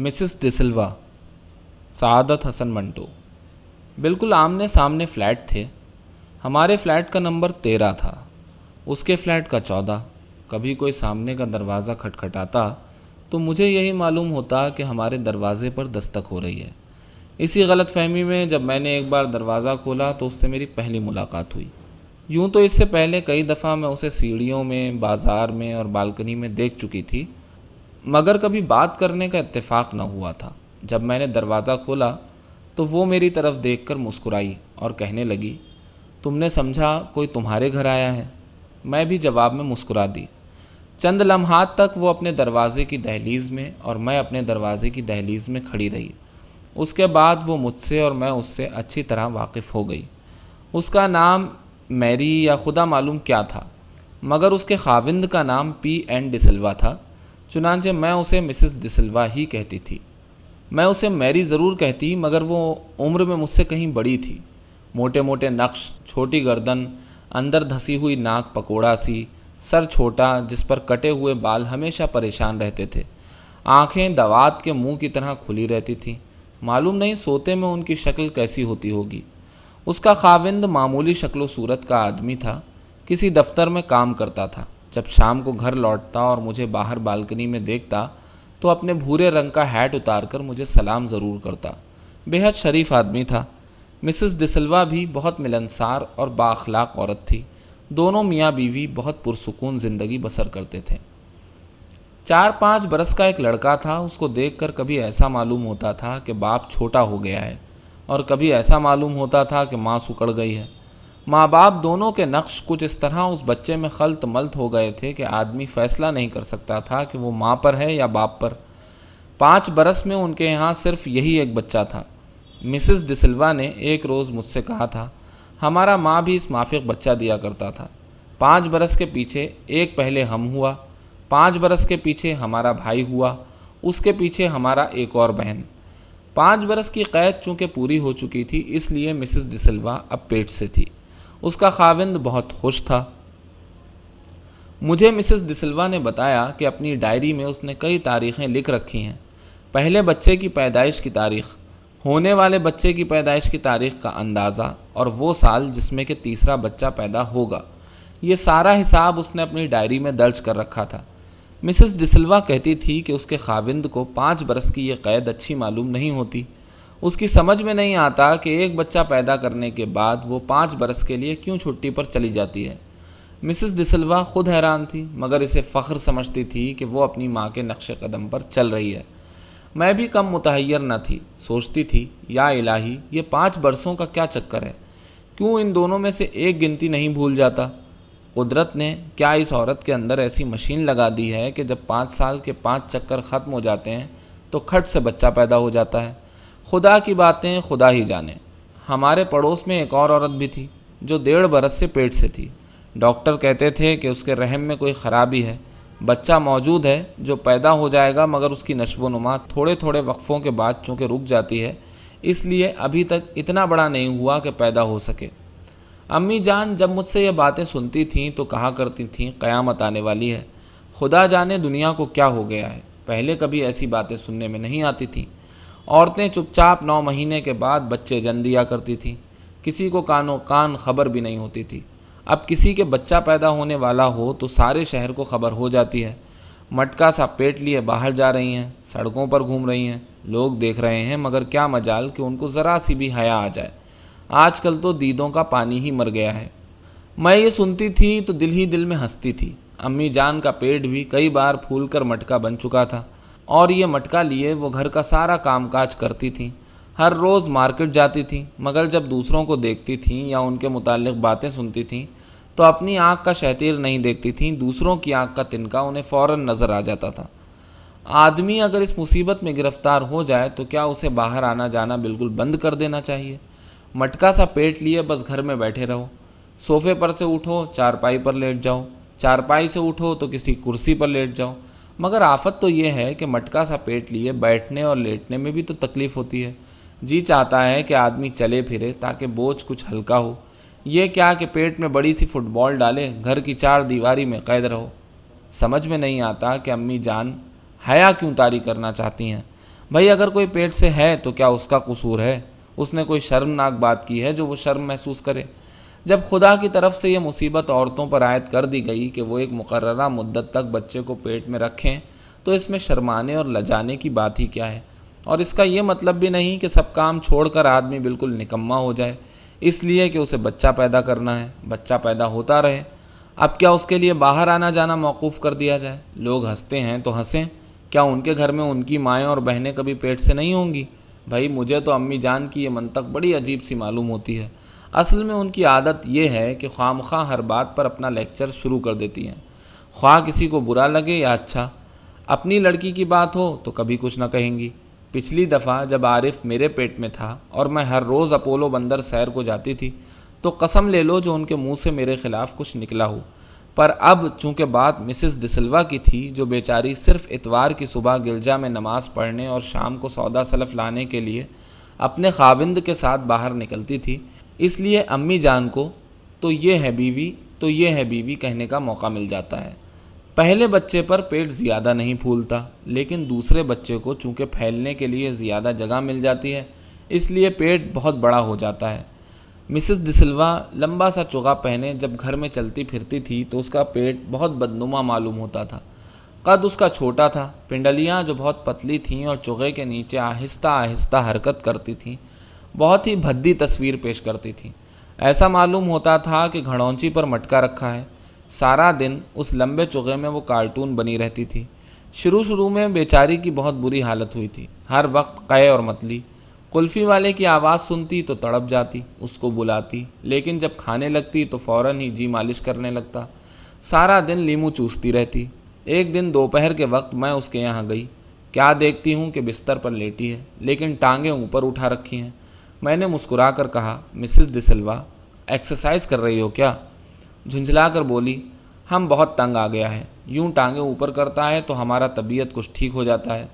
Mrs D'Silva Saadat Hasan Manto. بالکل آمنے سامنے فلیٹ تھے۔ ہمارے فلیٹ کا نمبر تیرہ تھا۔ اس کے فلیٹ کا چودہ۔ کبھی کوئی سامنے کا دروازہ کھٹکھٹاتا تو مجھے یہی معلوم ہوتا کہ ہمارے دروازے پر دستک ہو رہی ہے۔ اسی غلط فہمی میں جب میں نے ایک بار دروازہ کھولا تو اس سے میری پہلی ملاقات ہوئی۔ یوں تو اس سے پہلے کئی دفعہ میں اسے سیڑھیوں میں، بازار میں اور بالکنی میں دیکھ چکی تھی۔ مگر کبھی بات کرنے کا اتفاق نہ ہوا تھا۔ جب میں نے دروازہ کھولا تو وہ میری طرف دیکھ کر مسکرائی اور کہنے لگی، تم نے سمجھا کوئی تمہارے گھر آیا ہے؟ میں بھی جواب میں مسکرا دی۔ چند لمحات تک وہ اپنے دروازے کی دہلیز میں اور میں اپنے دروازے کی دہلیز میں کھڑی رہی۔ اس کے بعد وہ مجھ سے اور میں اس سے اچھی طرح واقف ہو گئی۔ اس کا نام میری یا خدا معلوم کیا تھا، مگر اس کے خاوند کا نام پی این ڈسلوا تھا۔ چنانچہ میں اسے مسز ڈسلوا ہی کہتی تھی۔ میں اسے میری ضرور کہتی، مگر وہ عمر میں مجھ سے کہیں بڑی تھی۔ موٹے موٹے نقش، چھوٹی گردن، اندر دھسی ہوئی ناک پکوڑا سی، سر چھوٹا، جس پر کٹے ہوئے بال ہمیشہ پریشان رہتے تھے۔ آنکھیں دوات کے منہ کی طرح کھلی رہتی تھیں۔ معلوم نہیں سوتے میں ان کی شکل کیسی ہوتی ہوگی۔ اس کا خاوند معمولی شکل و صورت کا آدمی تھا۔ کسی دفتر میں کام کرتا تھا۔ جب شام کو گھر لوٹتا اور مجھے باہر بالکنی میں دیکھتا تو اپنے بھورے رنگ کا ہیٹ اتار کر مجھے سلام ضرور کرتا۔ بےحد شریف آدمی تھا۔ مسز ڈسلوا بھی بہت ملنسار اور بااخلاق عورت تھی۔ دونوں میاں بیوی بہت پرسکون زندگی بسر کرتے تھے۔ چار پانچ برس کا ایک لڑکا تھا، اس کو دیکھ کر کبھی ایسا معلوم ہوتا تھا کہ باپ چھوٹا ہو گیا ہے اور کبھی ایسا معلوم ہوتا تھا کہ ماں سکڑ گئی ہے۔ ماں باپ دونوں کے نقش کچھ اس طرح اس بچے میں خلط ملت ہو گئے تھے کہ آدمی فیصلہ نہیں کر سکتا تھا کہ وہ ماں پر ہے یا باپ پر۔ پانچ برس میں ان کے یہاں صرف یہی ایک بچہ تھا۔ مسز ڈسلوا نے ایک روز مجھ سے کہا تھا، ہمارا ماں بھی اس مافق بچہ دیا کرتا تھا۔ پانچ برس کے پیچھے ایک پہلے ہم ہوا، پانچ برس کے پیچھے ہمارا بھائی ہوا، اس کے پیچھے ہمارا ایک اور بہن۔ پانچ برس کی قید چونکہ پوری ہو چکی تھی، اس لیے مسز ڈسلوا اب پیٹ سے تھی۔ اس کا خاوند بہت خوش تھا۔ مجھے مسز ڈسلوا نے بتایا کہ اپنی ڈائری میں اس نے کئی تاریخیں لکھ رکھی ہیں۔ پہلے بچے کی پیدائش کی تاریخ، ہونے والے بچے کی پیدائش کی تاریخ کا اندازہ اور وہ سال جس میں کہ تیسرا بچہ پیدا ہوگا۔ یہ سارا حساب اس نے اپنی ڈائری میں درج کر رکھا تھا۔ مسز ڈسلوا کہتی تھی کہ اس کے خاوند کو پانچ برس کی یہ قید اچھی معلوم نہیں ہوتی۔ اس کی سمجھ میں نہیں آتا کہ ایک بچہ پیدا کرنے کے بعد وہ پانچ برس کے لیے کیوں چھٹی پر چلی جاتی ہے۔ مسز ڈسلوا خود حیران تھی، مگر اسے فخر سمجھتی تھی کہ وہ اپنی ماں کے نقش قدم پر چل رہی ہے۔ میں بھی کم متحیر نہ تھی، سوچتی تھی، یا الہی، یہ پانچ برسوں کا کیا چکر ہے؟ کیوں ان دونوں میں سے ایک گنتی نہیں بھول جاتا؟ قدرت نے کیا اس عورت کے اندر ایسی مشین لگا دی ہے کہ جب پانچ سال کے پانچ چکر ختم ہو جاتے ہیں تو کھٹ سے بچہ پیدا ہو جاتا ہے؟ خدا کی باتیں خدا ہی جانے۔ ہمارے پڑوس میں ایک اور عورت بھی تھی، جو ڈیڑھ برس سے پیٹ سے تھی۔ ڈاکٹر کہتے تھے کہ اس کے رحم میں کوئی خرابی ہے۔ بچہ موجود ہے جو پیدا ہو جائے گا، مگر اس کی نشو و نما تھوڑے تھوڑے وقفوں کے بعد چونکہ رک جاتی ہے، اس لیے ابھی تک اتنا بڑا نہیں ہوا کہ پیدا ہو سکے۔ امی جان جب مجھ سے یہ باتیں سنتی تھیں تو کہا کرتی تھیں، قیامت آنے والی ہے۔ خدا جانے دنیا کو کیا ہو گیا ہے۔ پہلے کبھی ایسی باتیں سننے میں نہیں آتی تھیں۔ عورتیں چپ چاپ نو مہینے کے بعد بچے جن دیا کرتی تھیں کسی کو کانوں کان خبر بھی نہیں ہوتی تھی۔ اب کسی کے بچہ پیدا ہونے والا ہو تو سارے شہر کو خبر ہو جاتی ہے۔ مٹکا سا پیٹ لیے باہر جا رہی ہیں، سڑکوں پر گھوم رہی ہیں۔ لوگ دیکھ رہے ہیں، مگر کیا مجال کہ ان کو ذرا سی بھی حیا آ جائے۔ آج کل تو دیدوں کا پانی ہی مر گیا ہے۔ میں یہ سنتی تھی تو دل ہی دل میں ہنستی تھی۔ امی جان کا پیٹ بھی کئی بار پھول کر مٹکا بن چکا تھا۔ اور یہ مٹکا لیے وہ گھر کا سارا کام کاج کرتی تھیں۔ ہر روز مارکیٹ جاتی تھیں، مگر جب دوسروں کو دیکھتی تھیں یا ان کے متعلق باتیں سنتی تھیں، تو اپنی آنکھ کا شہتیر نہیں دیکھتی تھیں، دوسروں کی آنکھ کا تنکا انہیں فوراً نظر آ جاتا تھا۔ آدمی اگر اس مصیبت میں گرفتار ہو جائے تو کیا اسے باہر آنا جانا بالکل بند کر دینا چاہیے؟ مٹکا سا پیٹ لیے بس گھر میں بیٹھے رہو۔ صوفے پر سے اٹھو، چارپائی پر لیٹ جاؤ۔ چارپائی سے اٹھو تو کسی کرسی پر لیٹ جاؤ۔ مگر آفت تو یہ ہے کہ مٹکا سا پیٹ لیے بیٹھنے اور لیٹنے میں بھی تو تکلیف ہوتی ہے۔ جی چاہتا ہے کہ آدمی چلے پھرے تاکہ بوجھ کچھ ہلکا ہو۔ یہ کیا کہ پیٹ میں بڑی سی فٹ بال ڈالے، گھر کی چار دیواری میں قید رہو۔ سمجھ میں نہیں آتا کہ امی جان حیا کیوں تاری کرنا چاہتی ہیں۔ بھائی اگر کوئی پیٹ سے ہے تو کیا اس کا قصور ہے؟ اس نے کوئی شرمناک بات کی ہے جو وہ شرم محسوس کرے؟ جب خدا کی طرف سے یہ مصیبت عورتوں پر عائد کر دی گئی کہ وہ ایک مقررہ مدت تک بچے کو پیٹ میں رکھیں، تو اس میں شرمانے اور لجانے کی بات ہی کیا ہے؟ اور اس کا یہ مطلب بھی نہیں کہ سب کام چھوڑ کر آدمی بالکل نکما ہو جائے، اس لیے کہ اسے بچہ پیدا کرنا ہے، بچہ پیدا ہوتا رہے۔ اب کیا اس کے لیے باہر آنا جانا موقوف کر دیا جائے؟ لوگ ہنستے ہیں تو ہنسیں، کیا ان کے گھر میں ان کی مائیں اور بہنیں کبھی پیٹ سے نہیں ہوں گی؟ بھائی مجھے تو امی جان کی یہ منطق بڑی عجیب سی معلوم ہوتی ہے۔ اصل میں ان کی عادت یہ ہے کہ خواہ مخواہ ہر بات پر اپنا لیکچر شروع کر دیتی ہیں۔ خواہ کسی کو برا لگے یا اچھا اپنی لڑکی کی بات ہو تو کبھی کچھ نہ کہیں گی۔ پچھلی دفعہ جب عارف میرے پیٹ میں تھا اور میں ہر روز اپولو بندر سیر کو جاتی تھی تو قسم لے لو جو ان کے منہ سے میرے خلاف کچھ نکلا ہو۔ پر اب چونکہ بات مسز دسلوا کی تھی، جو بیچاری صرف اتوار کی صبح گرجا میں نماز پڑھنے اور شام کو سودا سلف لانے کے لیے اپنے خاوند کے ساتھ باہر نکلتی تھی اس لیے امی جان کو تو یہ ہے بیوی، تو یہ ہے بیوی کہنے کا موقع مل جاتا ہے۔ پہلے بچے پر پیٹ زیادہ نہیں پھولتا، لیکن دوسرے بچے کو چونکہ پھیلنے کے لیے زیادہ جگہ مل جاتی ہے، اس لیے پیٹ بہت بڑا ہو جاتا ہے۔ مسز دسلوا لمبا سا چگا پہنے جب گھر میں چلتی پھرتی تھی تو اس کا پیٹ بہت بدنما معلوم ہوتا تھا۔ قد اس کا چھوٹا تھا، پنڈلیاں جو بہت پتلی تھیں اور چگے کے نیچے آہستہ آہستہ حرکت کرتی تھیں بہت ہی بھدی تصویر پیش کرتی تھیں ایسا معلوم ہوتا تھا کہ گھڑونچی پر مٹکا رکھا ہے۔ سارا دن اس لمبے چغے میں وہ کارٹون بنی رہتی تھی۔ شروع شروع میں بیچاری کی بہت بری حالت ہوئی تھی۔ ہر وقت قے اور متلی۔ کلفی والے کی آواز سنتی تو تڑپ جاتی، اس کو بلاتی، لیکن جب کھانے لگتی تو فوراً ہی جی مالش کرنے لگتا۔ سارا دن لیمو چوستی رہتی۔ ایک دن دوپہر کے وقت میں اس کے یہاں گئی۔ کیا دیکھتی ہوں کہ بستر پر لیٹی ہے، لیکن ٹانگیں اوپر اٹھا رکھی ہیں۔ میں نے مسکرا کر کہا، مسز ڈسلوا ایکسرسائز کر رہی ہو کیا؟ جھنجھلا کر بولی، ہم بہت تنگ آ گیا ہے۔ یوں ٹانگیں اوپر کرتا ہے تو ہمارا طبیعت کچھ ٹھیک ہو جاتا ہے۔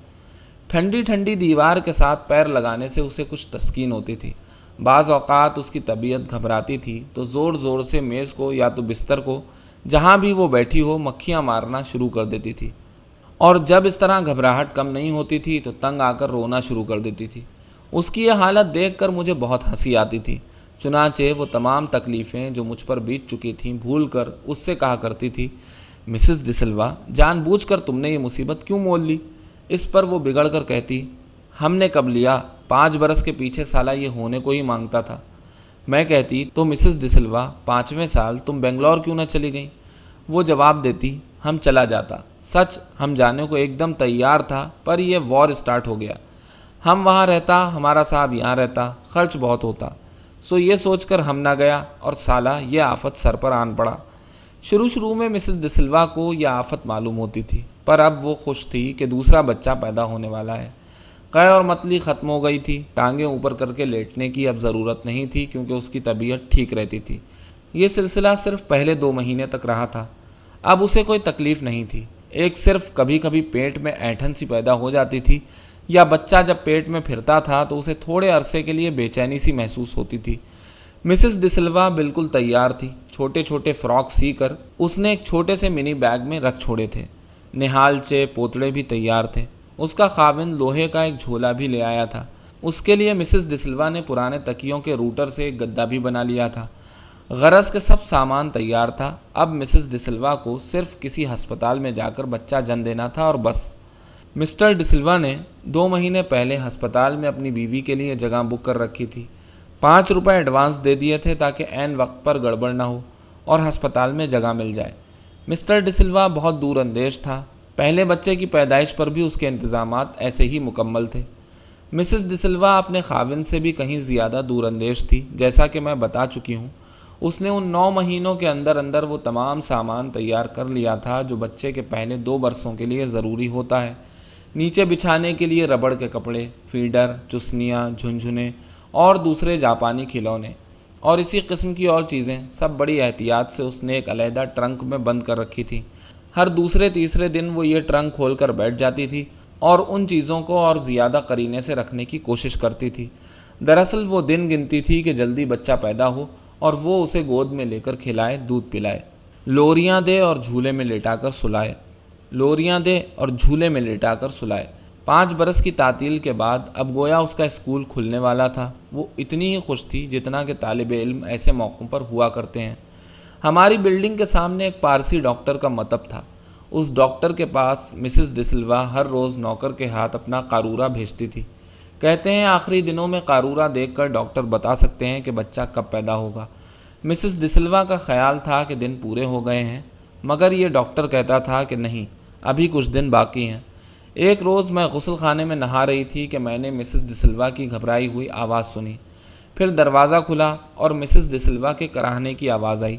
ٹھنڈی ٹھنڈی دیوار کے ساتھ پیر لگانے سے اسے کچھ تسکین ہوتی تھی۔ بعض اوقات اس کی طبیعت گھبراتی تھی تو زور زور سے میز کو یا تو بستر کو جہاں بھی وہ بیٹھی ہو مکھیاں مارنا شروع کر دیتی تھی۔ اور جب اس طرح گھبراہٹ کم نہیں ہوتی تھی تو تنگ آ کر رونا شروع کر دیتی تھی۔ اس کی یہ حالت دیکھ کر مجھے بہت ہنسی آتی تھی۔ چنانچہ وہ تمام تکلیفیں جو مجھ پر بیت چکی تھیں بھول کر اس سے کہا کرتی تھی، مسز ڈسلوا جان بوجھ کر تم نے یہ مصیبت کیوں مول لی؟ اس پر وہ بگڑ کر کہتی، ہم نے کب لیا؟ پانچ برس کے پیچھے سالہ یہ ہونے کو ہی مانگتا تھا۔ میں کہتی، تو مسز ڈسلوا پانچویں سال تم بنگلور کیوں نہ چلی گئیں؟ وہ جواب دیتی، ہم چلا جاتا۔ سچ، ہم جانے کو ایک دم تیار تھا، پر یہ وار اسٹارٹ ہو گیا۔ ہم وہاں رہتا، ہمارا صاحب یہاں رہتا، خرچ بہت ہوتا۔ سو یہ سوچ کر ہم نہ گیا اور سالہ یہ آفت سر پر آن پڑا۔ شروع شروع میں مسز ڈسلوا کو یہ آفت معلوم ہوتی تھی، پر اب وہ خوش تھی کہ دوسرا بچہ پیدا ہونے والا ہے۔ قے اور متلی ختم ہو گئی تھی۔ ٹانگیں اوپر کر کے لیٹنے کی اب ضرورت نہیں تھی کیونکہ اس کی طبیعت ٹھیک رہتی تھی۔ یہ سلسلہ صرف پہلے دو مہینے تک رہا تھا۔ اب اسے کوئی تکلیف نہیں تھی۔ ایک صرف کبھی کبھی پیٹ میں اینٹھن سی پیدا ہو جاتی تھی۔ یا بچہ جب پیٹ میں پھرتا تھا تو اسے تھوڑے عرصے کے لیے بے چینی سی محسوس ہوتی تھی۔ مسز ڈسلوا بالکل تیار تھی۔ چھوٹے چھوٹے فراک سی کر اس نے ایک چھوٹے سے منی بیگ میں رکھ چھوڑے تھے۔ نہال چے پوتڑے بھی تیار تھے۔ اس کا خاوند لوہے کا ایک جھولا بھی لے آیا تھا۔ اس کے لیے مسز ڈسلوا نے پرانے تکیوں کے روٹر سے ایک گدا بھی بنا لیا تھا۔ غرض کے سب سامان تیار تھا۔ اب مسز ڈسلوا کو صرف کسی ہسپتال میں جا کر بچہ جن دینا تھا اور بس۔ مسٹر ڈسلوا نے دو مہینے پہلے ہسپتال میں اپنی بیوی کے لیے جگہ بک کر رکھی تھی۔ پانچ روپے ایڈوانس دے دیے تھے تاکہ عین وقت پر گڑبڑ نہ ہو اور ہسپتال میں جگہ مل جائے۔ مسٹر ڈسلوا بہت دور اندیش تھا۔ پہلے بچے کی پیدائش پر بھی اس کے انتظامات ایسے ہی مکمل تھے۔ مسز ڈسلوا اپنے خاوند سے بھی کہیں زیادہ دور اندیش تھی، جیسا کہ میں بتا چکی ہوں۔ اس نے ان نو مہینوں کے اندر اندر وہ تمام سامان تیار کر لیا تھا جو بچے کے پہلے دو برسوں کے لیے ضروری ہوتا ہے۔ نیچے بچھانے کے لیے ربڑ کے کپڑے، فیڈر، چسنیاں جھنجھنے اور دوسرے جاپانی کھلونے۔ اور اسی قسم کی اور چیزیں سب بڑی احتیاط سے اس نے ایک علیحدہ ٹرنک میں بند کر رکھی تھی۔ ہر دوسرے تیسرے دن وہ یہ ٹرنک کھول کر بیٹھ جاتی تھی اور ان چیزوں کو اور زیادہ قرینے سے رکھنے کی کوشش کرتی تھی۔ دراصل وہ دن گنتی تھی کہ جلدی بچہ پیدا ہو اور وہ اسے گود میں لے کر کھلائے، دودھ پلائے، لوریاں دے اور جھولے میں لیٹا کر سلائے۔ لوریاں دے اور جھولے میں لیٹا کر سلائے۔ پانچ برس کی تعطیل کے بعد اب گویا اس کا اسکول کھلنے والا تھا۔ وہ اتنی ہی خوش تھی جتنا کہ طالب علم ایسے موقعوں پر ہوا کرتے ہیں۔ ہماری بلڈنگ کے سامنے ایک پارسی ڈاکٹر کا متب تھا۔ اس ڈاکٹر کے پاس مسز ڈسلوا ہر روز نوکر کے ہاتھ اپنا قارورہ بھیجتی تھی۔ کہتے ہیں آخری دنوں میں قارورہ دیکھ کر ڈاکٹر بتا سکتے ہیں کہ بچہ کب پیدا ہوگا۔ مسز ڈسلوا کا خیال تھا کہ دن پورے ہو گئے ہیں، مگر یہ ڈاکٹر کہتا تھا کہ نہیں ابھی کچھ دن باقی ہیں۔ ایک روز میں غسل خانے میں نہا رہی تھی کہ میں نے مسز ڈسلوا کی گھبرائی ہوئی آواز سنی۔ پھر دروازہ کھلا اور مسز ڈسلوا کے کراہنے کی آواز آئی۔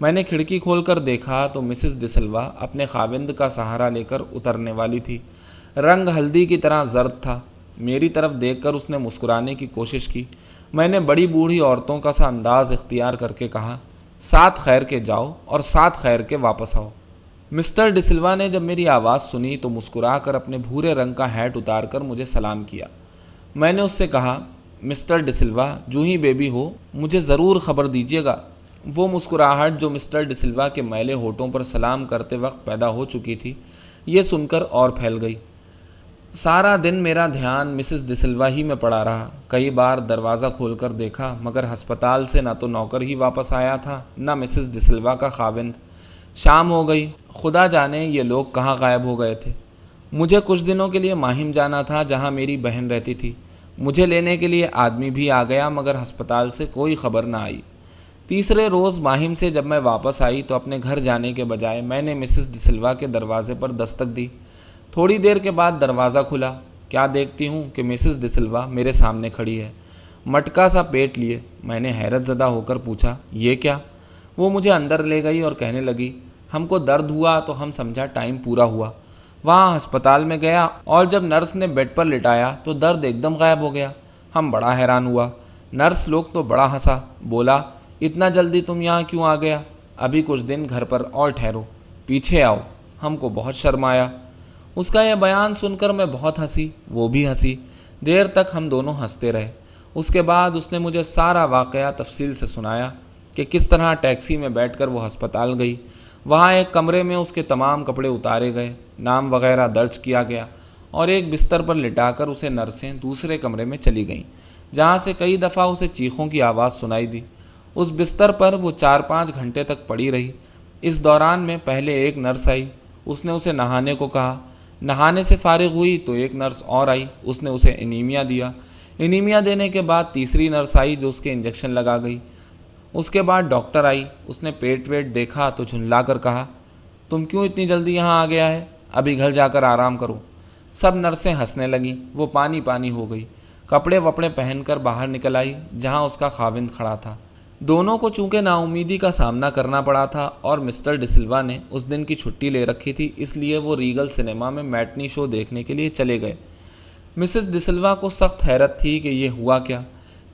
میں نے کھڑکی کھول کر دیکھا تو مسز ڈسلوا اپنے خاوند کا سہارا لے کر اترنے والی تھی۔ رنگ ہلدی کی طرح زرد تھا۔ میری طرف دیکھ کر اس نے مسکرانے کی کوشش کی۔ میں نے بڑی بوڑھی عورتوں کا سا انداز اختیار کر کے کہا، ساتھ خیر کے جاؤ اور ساتھ خیر کے واپس آؤ۔ مسٹر ڈسلوا نے جب میری آواز سنی تو مسکرا کر اپنے بھورے رنگ کا ہیٹ اتار کر مجھے سلام کیا۔ میں نے اس سے کہا، مسٹر ڈسلوا جو ہی بیبی ہو، مجھے ضرور خبر دیجیے گا۔ وہ مسکراہٹ جو مسٹر ڈسلوا کے میلے ہوٹوں پر سلام کرتے وقت پیدا ہو چکی تھی، یہ سن کر اور پھیل گئی۔ سارا دن میرا دھیان مسز ڈسلوا ہی میں پڑا رہا۔ کئی بار دروازہ کھول کر دیکھا، مگر ہسپتال سے نہ تو نوکر ہی واپس آیا تھا، نہ مسز ڈسلوا کا خاوند۔ شام ہو گئی۔ خدا جانے یہ لوگ کہاں غائب ہو گئے تھے۔ مجھے کچھ دنوں کے لیے ماہم جانا تھا جہاں میری بہن رہتی تھی۔ مجھے لینے کے لیے آدمی بھی آ گیا، مگر ہسپتال سے کوئی خبر نہ آئی۔ تیسرے روز ماہم سے جب میں واپس آئی تو اپنے گھر جانے کے بجائے میں نے مسز ڈسلوا کے دروازے پر دستک دی۔ تھوڑی دیر کے بعد دروازہ کھلا۔ کیا دیکھتی ہوں کہ مسز ڈسلوا میرے سامنے کھڑی ہے۔ مٹکا سا پیٹ لیے، میں نے حیرت زدہ ہو کر پوچھا، یہ کیا؟ وہ مجھے اندر لے گئی اور کہنے لگی، ہم کو درد ہوا تو ہم سمجھا ٹائم پورا ہوا۔ وہاں ہسپتال میں گیا اور جب نرس نے بیڈ پر لٹایا تو درد ایک دم غائب ہو گیا۔ ہم بڑا حیران ہوا۔ نرس لوگ تو بڑا ہنسا، بولا، اتنا جلدی تم یہاں کیوں آ گیا؟ ابھی کچھ دن گھر پر اور ٹھہرو، پیچھے آؤ۔ ہم کو بہت شرم آیا۔ اس کا یہ بیان سن کر میں بہت ہنسی، وہ بھی ہنسی۔ دیر تک ہم دونوں ہنستے رہے۔ اس کے بعد اس نے مجھے سارا واقعہ تفصیل سے سنایا۔ کہ کس طرح ٹیکسی میں بیٹھ کر وہ ہسپتال گئی۔ وہاں ایک کمرے میں اس کے تمام کپڑے اتارے گئے، نام وغیرہ درج کیا گیا اور ایک بستر پر لٹا کر اسے نرسیں دوسرے کمرے میں چلی گئیں، جہاں سے کئی دفعہ اسے چیخوں کی آواز سنائی دی۔ اس بستر پر وہ چار پانچ گھنٹے تک پڑی رہی۔ اس دوران میں پہلے ایک نرس آئی، اس نے اسے نہانے کو کہا۔ نہانے سے فارغ ہوئی تو ایک نرس اور آئی، اس نے اسے انیمیا دیا۔ انیمیا دینے کے بعد تیسری نرس آئی جو اس کے انجیکشن لگا گئی۔ اس کے بعد ڈاکٹر آئی، اس نے پیٹ ویٹ دیکھا تو جھنلا کر کہا، تم کیوں اتنی جلدی یہاں آ گیا ہے ابھی گھر جا کر آرام کرو۔ سب نرسیں ہنسنے لگیں وہ پانی پانی ہو گئی۔ کپڑے وپڑے پہن کر باہر نکل آئی، جہاں اس کا خاوند کھڑا تھا۔ دونوں کو چونکہ نا امیدی کا سامنا کرنا پڑا تھا اور مسٹر ڈسلوا نے اس دن کی چھٹی لے رکھی تھی، اس لیے وہ ریگل سنیما میں میٹنی شو دیکھنے کے لیے چلے گئے۔ مسز ڈسلوا کو سخت حیرت تھی کہ یہ ہوا کیا۔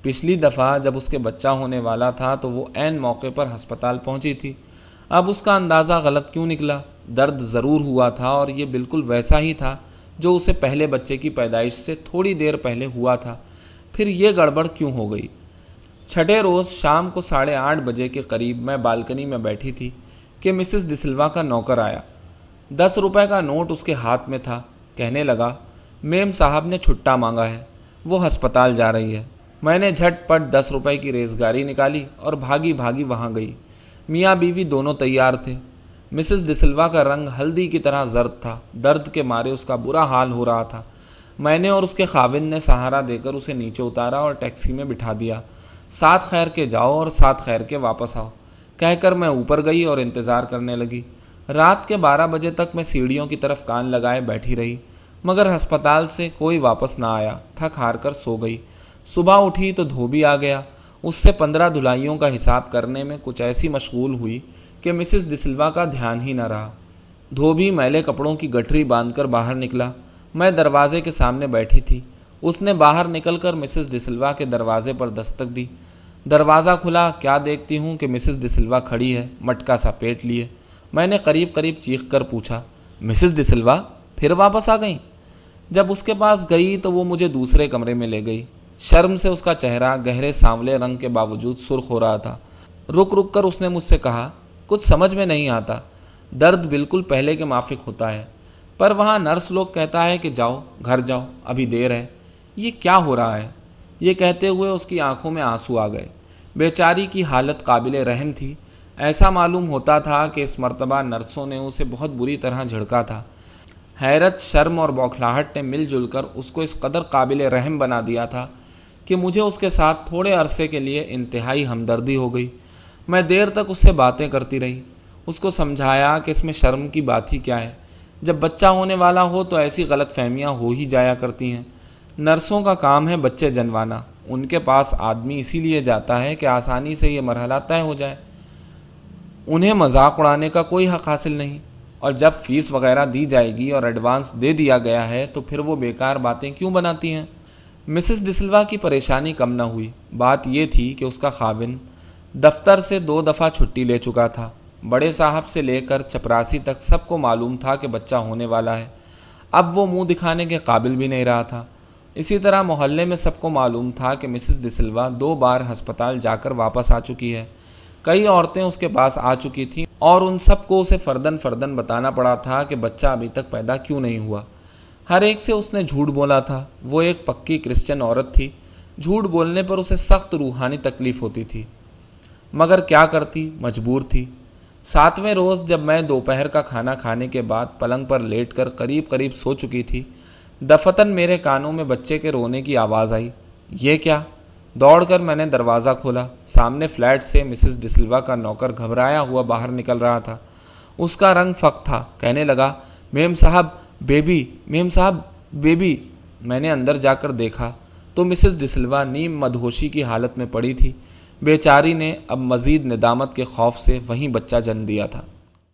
پچھلی دفعہ جب اس کے بچہ ہونے والا تھا تو وہ عین موقع پر ہسپتال پہنچی تھی۔ اب اس کا اندازہ غلط کیوں نکلا؟ درد ضرور ہوا تھا اور یہ بالکل ویسا ہی تھا جو اسے پہلے بچے کی پیدائش سے تھوڑی دیر پہلے ہوا تھا۔ پھر یہ گڑبڑ کیوں ہو گئی؟ چھٹے روز شام کو ساڑھے آٹھ بجے کے قریب میں بالکنی میں بیٹھی تھی کہ مسز ڈسلوا کا نوکر آیا۔ دس روپے کا نوٹ اس کے ہاتھ میں تھا۔ کہنے لگا، میم صاحب نے چھٹا مانگا ہے، وہ ہسپتال جا رہی ہے۔ میں نے جھٹ پٹ دس روپے کی ریزگاری نکالی اور بھاگی بھاگی وہاں گئی۔ میاں بیوی دونوں تیار تھے۔ مسز ڈسلوا کا رنگ ہلدی کی طرح زرد تھا۔ درد کے مارے اس کا برا حال ہو رہا تھا۔ میں نے اور اس کے خاوند نے سہارا دے کر اسے نیچے اتارا اور ٹیکسی میں بٹھا دیا۔ ساتھ خیر کے جاؤ اور ساتھ خیر کے واپس آؤ۔ کہہ کر میں اوپر گئی اور انتظار کرنے لگی۔ رات کے بارہ بجے تک میں سیڑھیوں کی طرف کان لگائے بیٹھی رہی، مگر ہسپتال سے کوئی واپس نہ آیا۔ تھک ہار کر سو گئی۔ صبح اٹھی تو دھوبی آ گیا۔ اس سے پندرہ دھلائیوں کا حساب کرنے میں کچھ ایسی مشغول ہوئی کہ مسز ڈسلوا کا دھیان ہی نہ رہا۔ دھوبی میلے کپڑوں کی گٹھری باندھ کر باہر نکلا۔ میں دروازے کے سامنے بیٹھی تھی۔ اس نے باہر نکل کر مسز ڈسلوا کے دروازے پر دستک دی۔ دروازہ کھلا۔ کیا دیکھتی ہوں کہ مسز ڈسلوا کھڑی ہے۔ مٹکا سا پیٹ لیے۔ میں نے قریب قریب چیخ کر پوچھا، مسز ڈسلوا پھر واپس آ گئیں؟ جب اس کے پاس گئی تو وہ مجھے دوسرے کمرے میں لے گئی۔ شرم سے اس کا چہرہ گہرے سانولے رنگ کے باوجود سرخ ہو رہا تھا۔ رک رک کر اس نے مجھ سے کہا، کچھ سمجھ میں نہیں آتا، درد بالکل پہلے کے مافک ہوتا ہے، پر وہاں نرس لوگ کہتا ہے کہ جاؤ، گھر جاؤ، ابھی دیر ہے۔ یہ کیا ہو رہا ہے؟ یہ کہتے ہوئے اس کی آنکھوں میں آنسو آ گئے۔ بیچاری کی حالت قابل رحم تھی۔ ایسا معلوم ہوتا تھا کہ اس مرتبہ نرسوں نے اسے بہت بری طرح جھڑکا تھا۔ حیرت، شرم اور بوکھلاہٹ نے مل جل کر اس کو اس قدر قابل رحم بنا دیا تھا۔ کہ مجھے اس کے ساتھ تھوڑے عرصے کے لیے انتہائی ہمدردی ہو گئی۔ میں دیر تک اس سے باتیں کرتی رہی۔ اس کو سمجھایا کہ اس میں شرم کی بات ہی کیا ہے۔ جب بچہ ہونے والا ہو تو ایسی غلط فہمیاں ہو ہی جایا کرتی ہیں۔ نرسوں کا کام ہے بچے جنوانا۔ ان کے پاس آدمی اسی لیے جاتا ہے کہ آسانی سے یہ مرحلہ طے ہو جائے۔ انہیں مذاق اڑانے کا کوئی حق حاصل نہیں۔ اور جب فیس وغیرہ دی جائے گی اور ایڈوانس دے دیا گیا ہے تو پھر وہ بیکار باتیں کیوں بناتی ہیں؟ مسز ڈسلوا کی پریشانی کم نہ ہوئی۔ بات یہ تھی کہ اس کا خاون دفتر سے دو دفعہ چھٹی لے چکا تھا۔ بڑے صاحب سے لے کر چپراسی تک سب کو معلوم تھا کہ بچہ ہونے والا ہے۔ اب وہ منہ دکھانے کے قابل بھی نہیں رہا تھا۔ اسی طرح محلے میں سب کو معلوم تھا کہ مسز ڈسلوا دو بار ہسپتال جا کر واپس آ چکی ہے۔ کئی عورتیں اس کے پاس آ چکی تھیں اور ان سب کو اسے فردن فردن بتانا پڑا تھا کہ بچہ ابھی تک پیدا کیوں نہیں ہوا۔ ہر ایک سے اس نے جھوٹ بولا تھا۔ وہ ایک پکی کرسچن عورت تھی۔ جھوٹ بولنے پر اسے سخت روحانی تکلیف ہوتی تھی۔ مگر کیا کرتی؟ مجبور تھی۔ ساتویں روز جب میں دوپہر کا کھانا کھانے کے بعد پلنگ پر لیٹ کر قریب قریب سو چکی تھی، دفتن میرے کانوں میں بچے کے رونے کی آواز آئی۔ یہ کیا؟ دوڑ کر میں نے دروازہ کھولا۔ سامنے فلیٹ سے مسز ڈسلوا کا نوکر گھبرایا ہوا باہر نکل رہا تھا۔ اس کا رنگ فق تھا۔ کہنے لگا، میم صاحب بیبی، میم صاحب، بیبی، میں نے اندر جا کر دیکھا تو مسز ڈسلوا نیم مدہوشی کی حالت میں پڑی تھی۔ بیچاری نے اب مزید ندامت کے خوف سے وہیں بچہ جن دیا تھا۔